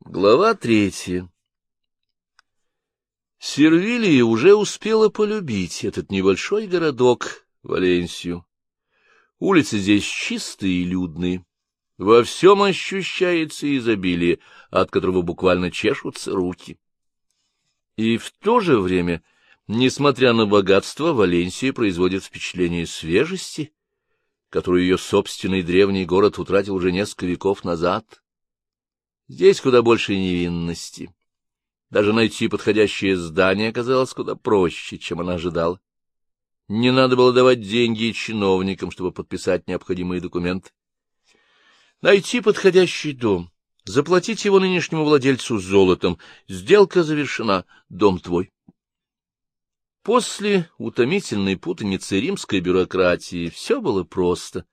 Глава третья Сервилия уже успела полюбить этот небольшой городок, Валенсию. Улицы здесь чистые и людные. Во всем ощущается изобилие, от которого буквально чешутся руки. И в то же время, несмотря на богатство, Валенсия производит впечатление свежести, которую ее собственный древний город утратил уже несколько веков назад. Здесь куда больше невинности. Даже найти подходящее здание оказалось куда проще, чем она ожидала. Не надо было давать деньги чиновникам, чтобы подписать необходимые документы. Найти подходящий дом, заплатить его нынешнему владельцу золотом, сделка завершена, дом твой. После утомительной путаницы римской бюрократии все было просто.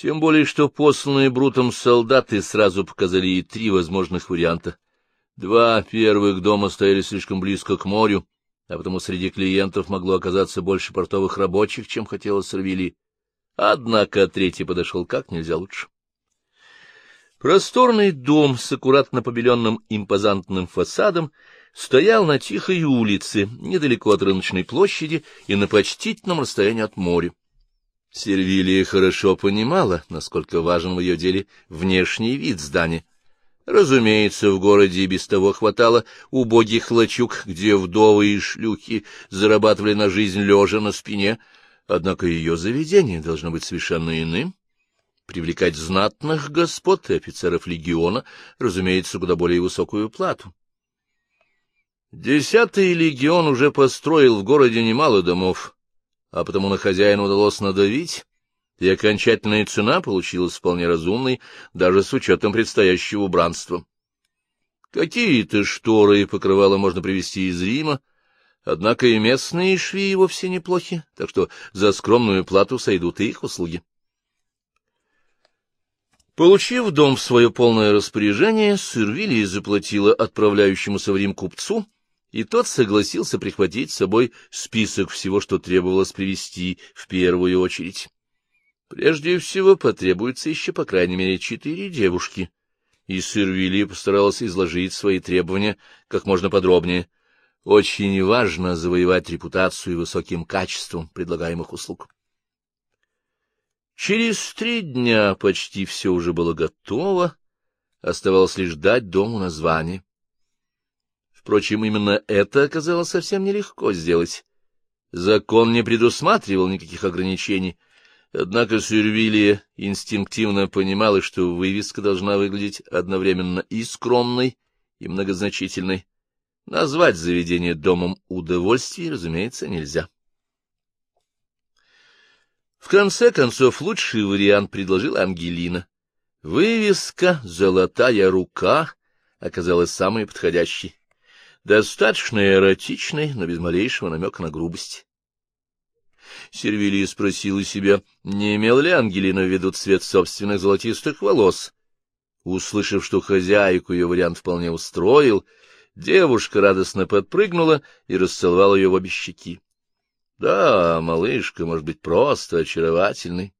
Тем более, что посланные Брутом солдаты сразу показали ей три возможных варианта. Два первых дома стояли слишком близко к морю, а потому среди клиентов могло оказаться больше портовых рабочих, чем хотелось Сорвили. Однако третий подошел как нельзя лучше. Просторный дом с аккуратно побеленным импозантным фасадом стоял на тихой улице, недалеко от рыночной площади и на почтительном расстоянии от моря. Сервилия хорошо понимала, насколько важен в ее деле внешний вид здания. Разумеется, в городе и без того хватало убогих лачуг, где вдовы и шлюхи зарабатывали на жизнь лежа на спине, однако ее заведение должно быть совершенно иным. Привлекать знатных господ и офицеров легиона, разумеется, куда более высокую плату. Десятый легион уже построил в городе немало домов, а потому на хозяина удалось надавить, и окончательная цена получилась вполне разумной, даже с учетом предстоящего убранства. Какие-то шторы и покрывала можно привезти из Рима, однако и местные швеи вовсе неплохи, так что за скромную плату сойдут и их услуги. Получив дом в свое полное распоряжение, Сырвилия заплатила отправляющемуся в Рим купцу, и тот согласился прихватить с собой список всего, что требовалось привезти в первую очередь. Прежде всего потребуется еще по крайней мере четыре девушки, и Сырвилия постаралась изложить свои требования как можно подробнее. Очень важно завоевать репутацию высоким качеством предлагаемых услуг. Через три дня почти все уже было готово, оставалось лишь дать дому название. Впрочем, именно это оказалось совсем нелегко сделать. Закон не предусматривал никаких ограничений — Однако Сюрвилия инстинктивно понимала, что вывеска должна выглядеть одновременно и скромной, и многозначительной. Назвать заведение домом удовольствий, разумеется, нельзя. В конце концов, лучший вариант предложила Ангелина. Вывеска «Золотая рука» оказалась самой подходящей. Достаточно эротичной, но без малейшего намека на грубость. Сервилия спросила себя, не имел ли Ангелина в виду цвет собственных золотистых волос. Услышав, что хозяйку ее вариант вполне устроил, девушка радостно подпрыгнула и расцеловала ее в обе щеки. Да, малышка может быть просто очаровательной,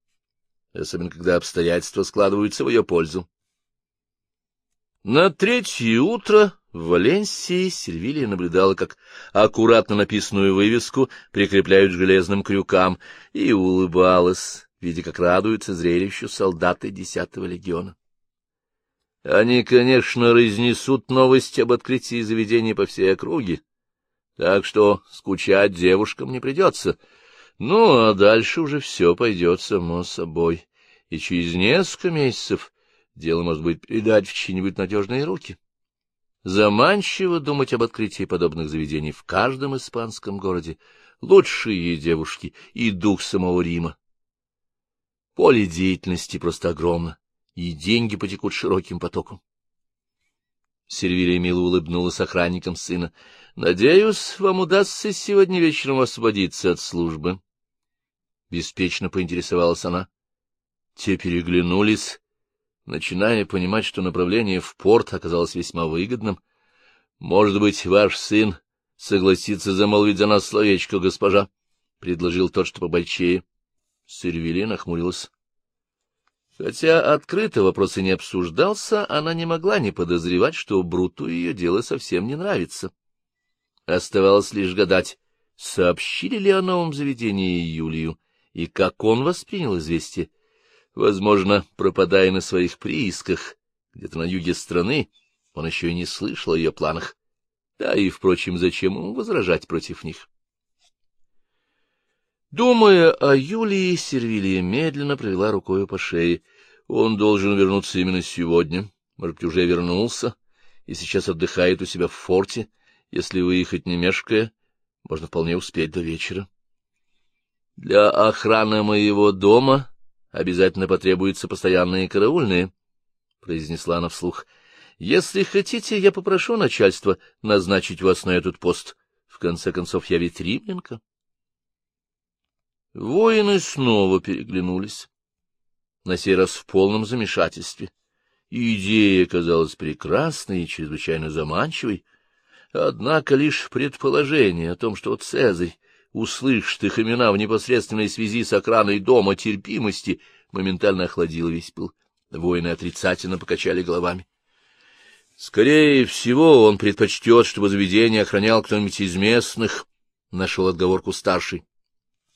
особенно когда обстоятельства складываются в ее пользу. На третье утро в Валенсии Сервилия наблюдала, как аккуратно написанную вывеску прикрепляют железным крюкам, и улыбалась, видя, как радуются зрелищу солдаты десятого легиона. Они, конечно, разнесут новость об открытии заведения по всей округе, так что скучать девушкам не придется. Ну, а дальше уже все пойдет само собой, и через несколько месяцев дело, может быть, передать в чьи-нибудь надежные руки. Заманчиво думать об открытии подобных заведений в каждом испанском городе. Лучшие девушки и дух самого Рима. Поле деятельности просто огромно, и деньги потекут широким потоком. Сервилия мило улыбнулась охранникам сына. — Надеюсь, вам удастся сегодня вечером освободиться от службы. Беспечно поинтересовалась она. Те переглянулись начиная понимать, что направление в порт оказалось весьма выгодным. — Может быть, ваш сын согласится замолвить за нас словечко, госпожа? — предложил тот, что побольчее. Сервиле нахмурилась. Хотя открыто вопрос и не обсуждался, она не могла не подозревать, что Бруту ее дело совсем не нравится. Оставалось лишь гадать, сообщили ли о новом заведении Юлию, и как он воспринял известие. Возможно, пропадая на своих приисках, где-то на юге страны, он еще и не слышал о ее планах. Да и, впрочем, зачем ему возражать против них? Думая о Юлии, Сервилия медленно провела рукою по шее. Он должен вернуться именно сегодня. Может быть, уже вернулся и сейчас отдыхает у себя в форте. Если выехать не мешкая, можно вполне успеть до вечера. Для охраны моего дома обязательно потребуются постоянные караульные, — произнесла она вслух. — Если хотите, я попрошу начальство назначить вас на этот пост. В конце концов, я ведь римлянка. Воины снова переглянулись, на сей раз в полном замешательстве. Идея казалась прекрасной и чрезвычайно заманчивой, однако лишь предположение о том, что Цезарь услышит их имена в непосредственной связи с охраной дома терпимости, моментально охладило весь пыл. Воины отрицательно покачали головами. Скорее всего, он предпочтет, чтобы заведение охранял кто-нибудь из местных, — нашел отговорку старший.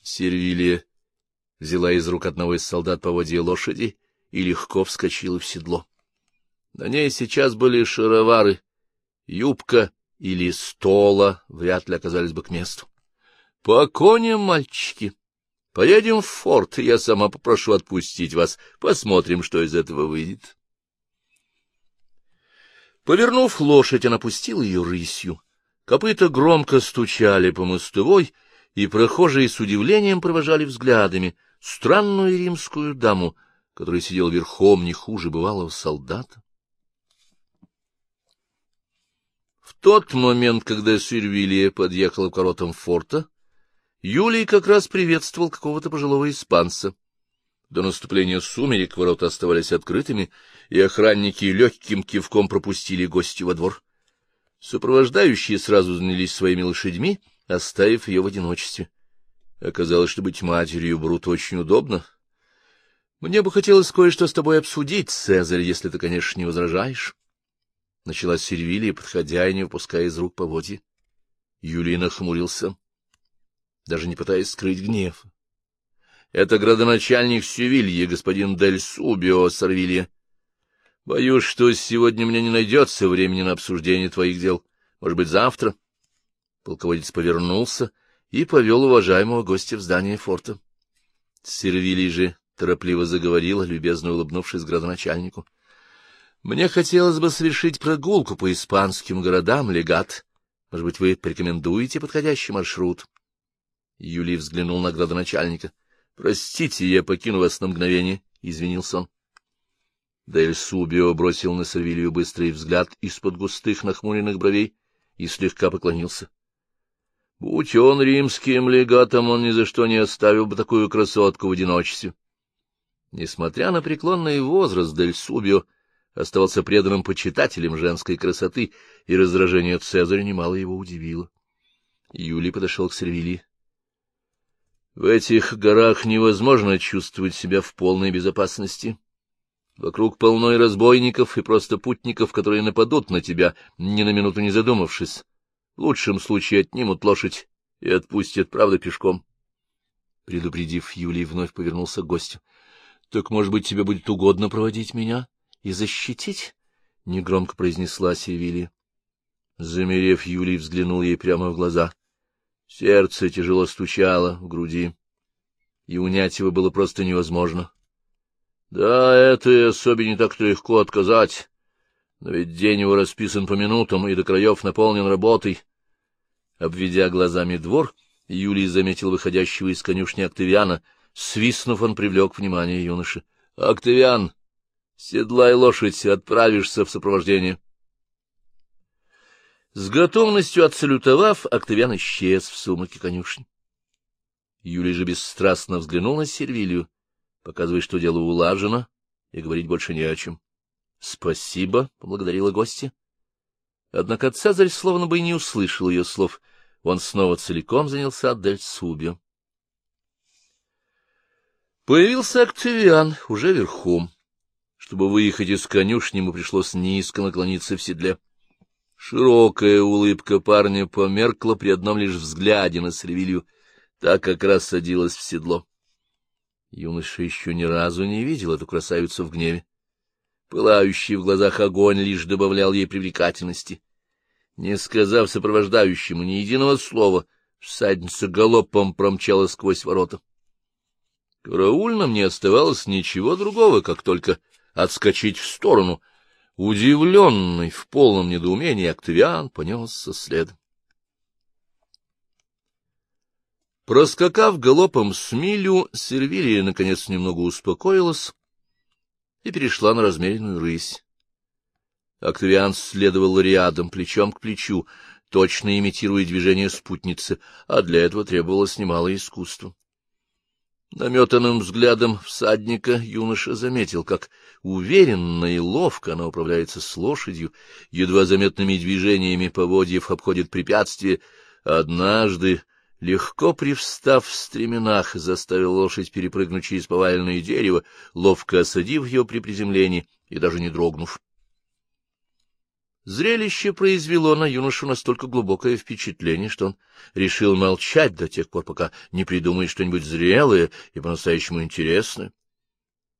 Сервилия взяла из рук одного из солдат поводья лошади и легко вскочила в седло. На ней сейчас были шаровары, юбка или стола вряд ли оказались бы к месту. — По коням, мальчики! Поедем в форт, я сама попрошу отпустить вас. Посмотрим, что из этого выйдет. Повернув лошадь, она пустила ее рысью. Копыта громко стучали по мостовой, и прохожие с удивлением провожали взглядами странную римскую даму, которая сидела верхом не хуже бывалого солдата. В тот момент, когда Сильвилия подъехала к воротам форта, Юлий как раз приветствовал какого-то пожилого испанца. До наступления сумерек ворота оставались открытыми, и охранники легким кивком пропустили гостя во двор. Сопровождающие сразу занялись своими лошадьми — оставив ее в одиночестве. Оказалось, что быть матерью Брут очень удобно. Мне бы хотелось кое-что с тобой обсудить, Цезарь, если ты, конечно, не возражаешь. Начала Сервилия, подходя и не выпуская из рук поводья. Юлий нахмурился, даже не пытаясь скрыть гнев. — Это градоначальник Севильи, господин Дель Субио Сорвилья. Боюсь, что сегодня мне не найдется времени на обсуждение твоих дел. Может быть, завтра? — Полководец повернулся и повел уважаемого гостя в здание форта. Сервилий же торопливо заговорила, любезно улыбнувшись градоначальнику. — Мне хотелось бы совершить прогулку по испанским городам, легат. Может быть, вы порекомендуете подходящий маршрут? Юлий взглянул на градоначальника. — Простите, я покину вас на мгновение, — извинился он. Дель Субио бросил на Сервилию быстрый взгляд из-под густых нахмуренных бровей и слегка поклонился. Будь он римским легатом, он ни за что не оставил бы такую красотку в одиночестве. Несмотря на преклонный возраст, Дель Субио оставался преданным почитателем женской красоты, и раздражение Цезаря немало его удивило. Юлий подошел к Сервилии. — В этих горах невозможно чувствовать себя в полной безопасности. Вокруг полной разбойников и просто путников, которые нападут на тебя, ни на минуту не задумавшись. В лучшем случае отнимут лошадь и отпустят, правда, пешком. Предупредив, Юлий вновь повернулся к гостю. — Так, может быть, тебе будет угодно проводить меня и защитить? — негромко произнесла Севилья. Замерев, Юлий взглянул ей прямо в глаза. Сердце тяжело стучало в груди, и унять его было просто невозможно. Да, это и особенно не так легко отказать. Но ведь день его расписан по минутам и до краев наполнен работой. Обведя глазами двор, Юлий заметил выходящего из конюшни Октавиана. Свистнув, он привлек внимание юноши. — Октавиан, седлай лошадь, отправишься в сопровождение. С готовностью отсалютовав, Октавиан исчез в сумраке конюшни. Юлий же бесстрастно взглянул на Сервилию, показывая, что дело улажено, и говорить больше не о чем. — Спасибо, — поблагодарила гостья. Однако Цезарь словно бы и не услышал ее слов. Он снова целиком занялся Дель Субио. Появился Октавиан уже верхом. Чтобы выехать из конюшни, ему пришлось низко наклониться в седле. Широкая улыбка парня померкла при одном лишь взгляде на Сервилью, так как раз садилась в седло. Юноша еще ни разу не видел эту красавицу в гневе. Пылающий в глазах огонь лишь добавлял ей привлекательности. Не сказав сопровождающему ни единого слова, всадница галопом промчала сквозь ворота. Караульным не оставалось ничего другого, как только отскочить в сторону. Удивленный, в полном недоумении, Октавиан понесся следом. Проскакав галопом с милю, Сервилия, наконец, немного успокоилась и перешла на размеренную рысь. Октавиан следовал рядом, плечом к плечу, точно имитируя движение спутницы, а для этого требовалось немало искусства. Наметанным взглядом всадника юноша заметил, как уверенно и ловко она управляется с лошадью, едва заметными движениями поводьев обходит препятствие. Однажды, легко привстав в стременах, заставил лошадь перепрыгнуть через поваленное дерево, ловко осадив ее при приземлении и даже не дрогнув. Зрелище произвело на юношу настолько глубокое впечатление, что он решил молчать до тех пор, пока не придумает что-нибудь зрелое и по-настоящему интересное.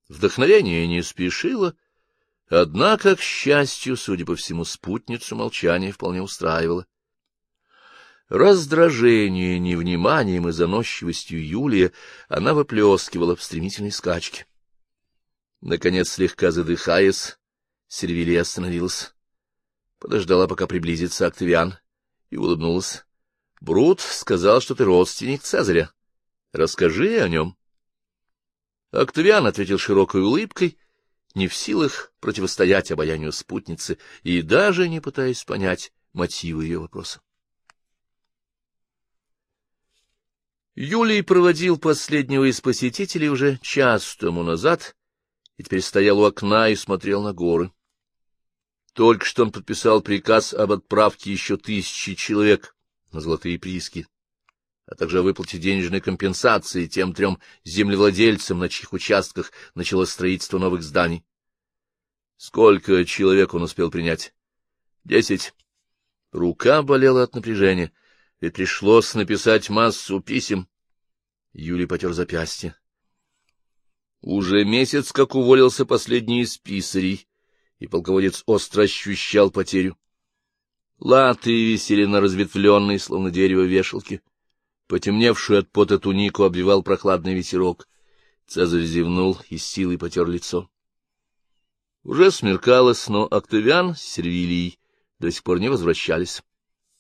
Вдохновение не спешило, однако, к счастью, судя по всему, спутницу молчание вполне устраивало. Раздражение, невниманием и заносчивостью Юлия она выплескивала в стремительной скачке. Наконец, слегка задыхаясь, Сервилия остановилась подождала, пока приблизится Октавиан, и улыбнулась. — Брут сказал, что ты родственник Цезаря. Расскажи о нем. Октавиан ответил широкой улыбкой, не в силах противостоять обаянию спутницы и даже не пытаясь понять мотивы ее вопроса. Юлий проводил последнего из посетителей уже час тому назад и теперь стоял у окна и смотрел на горы. Только что он подписал приказ об отправке еще тысячи человек на золотые прииски, а также о выплате денежной компенсации тем трем землевладельцам, на чьих участках началось строительство новых зданий. Сколько человек он успел принять? Десять. Рука болела от напряжения, ведь пришлось написать массу писем. Юлий потер запястье. Уже месяц, как уволился последний из писарей, и полководец остро ощущал потерю. Латы висели на разветвленной, словно дерево, вешалке. Потемневшую от пота тунику обвивал прохладный ветерок. Цезарь зевнул и с силой потер лицо. Уже смеркалось, но Октавиан с Сервилией до сих пор не возвращались.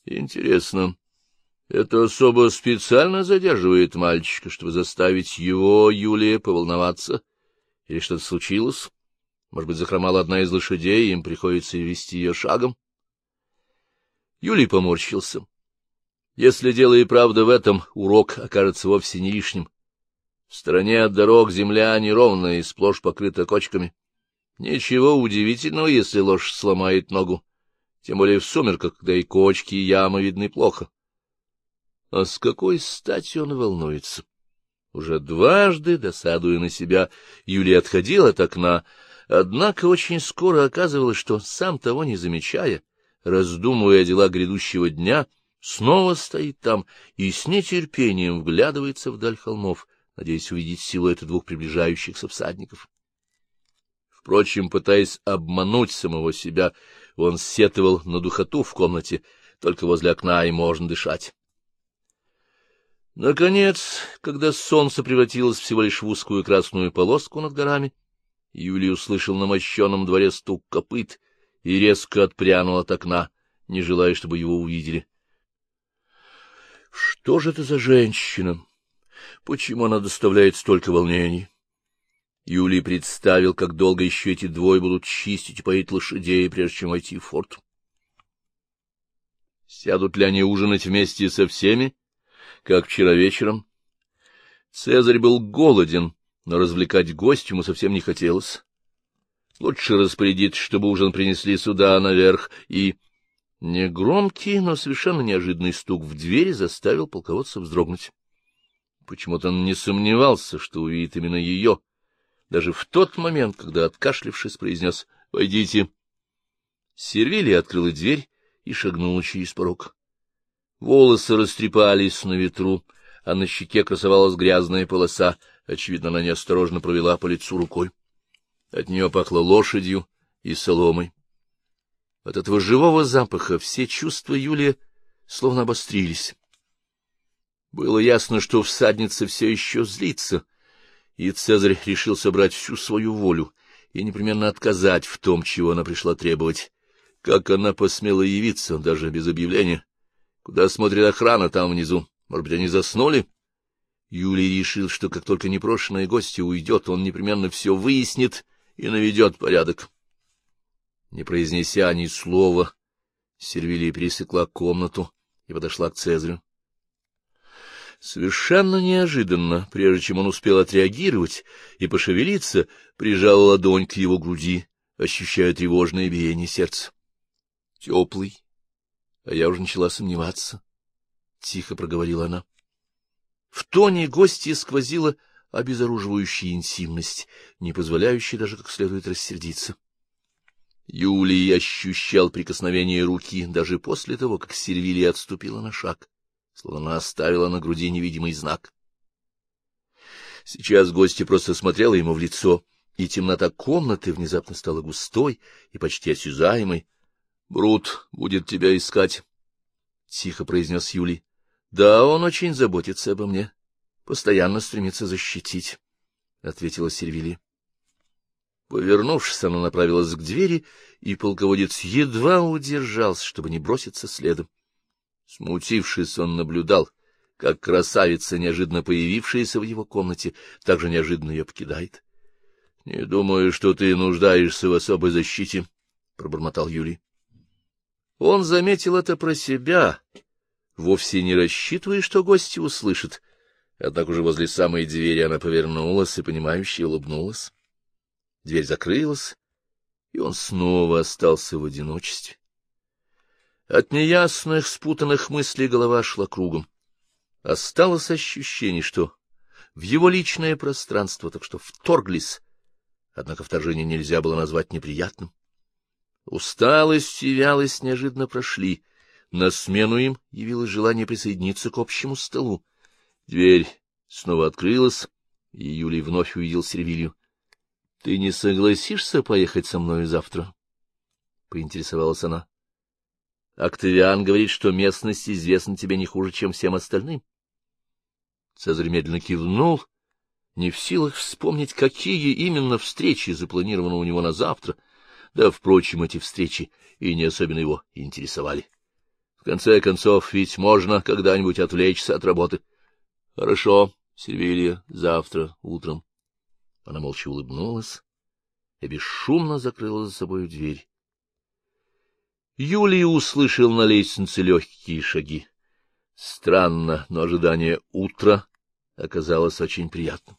Интересно, это особо специально задерживает мальчика, чтобы заставить его, Юлия, поволноваться? Или что-то случилось? Может быть, захромала одна из лошадей, им приходится вести ее шагом? Юлий поморщился. Если дело и правда в этом, урок окажется вовсе не лишним. В стороне от дорог земля неровная и сплошь покрыта кочками. Ничего удивительного, если лошадь сломает ногу, тем более в сумерках, когда и кочки, и ямы видны плохо. А с какой стати он волнуется? Уже дважды, досадуя на себя, Юлия отходила от окна, Однако очень скоро оказывалось, что, сам того не замечая, раздумывая о делах грядущего дня, снова стоит там и с нетерпением вглядывается вдаль холмов, надеясь увидеть силуэты двух приближающихся всадников. Впрочем, пытаясь обмануть самого себя, он сетовал на духоту в комнате, только возле окна и можно дышать. Наконец, когда солнце превратилось всего лишь в узкую красную полоску над горами, Юлий услышал на мощенном дворе стук копыт и резко отпрянул от окна, не желая, чтобы его увидели. Что же это за женщина? Почему она доставляет столько волнений? Юлий представил, как долго еще эти двое будут чистить и поить лошадей, прежде чем войти в форт. Сядут ли они ужинать вместе со всеми, как вчера вечером? Цезарь был голоден но развлекать гость ему совсем не хотелось. Лучше распорядиться, чтобы ужин принесли сюда, наверх, и... Негромкий, но совершенно неожиданный стук в дверь заставил полководца вздрогнуть. Почему-то он не сомневался, что увидит именно ее. даже в тот момент, когда, откашлившись, произнес «Войдите». Сервилия открыла дверь и шагнула через порог. Волосы растрепались на ветру, а на щеке красовалась грязная полоса. Очевидно, она неосторожно провела по лицу рукой. От нее пахло лошадью и соломой. От этого живого запаха все чувства Юлия словно обострились. Было ясно, что всадница все еще злится, и Цезарь решил собрать всю свою волю и непременно отказать в том, чего она пришла требовать. Как она посмела явиться, даже без объявления? Куда смотрит охрана там внизу? Может быть, они заснули? Юлий решил, что как только непрошенная гостья уйдет, он непременно все выяснит и наведет порядок. Не произнеся ни слова, Сервилия пересекла комнату и подошла к Цезарю. Совершенно неожиданно, прежде чем он успел отреагировать и пошевелиться, прижала ладонь к его груди, ощущая тревожное биение сердца. Теплый, а я уже начала сомневаться, — тихо проговорила она. В тоне гостья сквозила обезоруживающая интимность, не позволяющая даже как следует рассердиться. Юлий ощущал прикосновение руки даже после того, как Сервилия отступила на шаг словно оставила на груди невидимый знак. Сейчас гостья просто смотрела ему в лицо, и темнота комнаты внезапно стала густой и почти осязаемой. — Брут будет тебя искать, — тихо произнес Юлий. — Да, он очень заботится обо мне, постоянно стремится защитить, — ответила Сервили. Повернувшись, она направилась к двери, и полководец едва удержался, чтобы не броситься следом. Смутившись, он наблюдал, как красавица, неожиданно появившаяся в его комнате, так же неожиданно ее покидает. — Не думаю, что ты нуждаешься в особой защите, — пробормотал Юлий. Он заметил это про себя, вовсе не рассчитывая, что гости услышат. Однако уже возле самой двери она повернулась и, понимающе улыбнулась. Дверь закрылась, и он снова остался в одиночестве. От неясных, спутанных мыслей голова шла кругом. Осталось ощущение, что в его личное пространство так что вторглись, однако вторжение нельзя было назвать неприятным. Усталость и вялость неожиданно прошли. На смену им явилось желание присоединиться к общему столу. Дверь снова открылась, и Юлий вновь увидел Сервилью. — Ты не согласишься поехать со мною завтра? — поинтересовалась она. Октавиан говорит, что местность известна тебе не хуже, чем всем остальным. Цезарь медленно кивнул, не в силах вспомнить, какие именно встречи запланированы у него на завтра, да, впрочем, эти встречи и не особенно его интересовали. В конце концов, ведь можно когда-нибудь отвлечься от работы. — Хорошо, Сервилия, завтра утром. Она молча улыбнулась и бесшумно закрыла за собой дверь. Юлий услышал на лестнице легкие шаги. Странно, но ожидание утра оказалось очень приятным.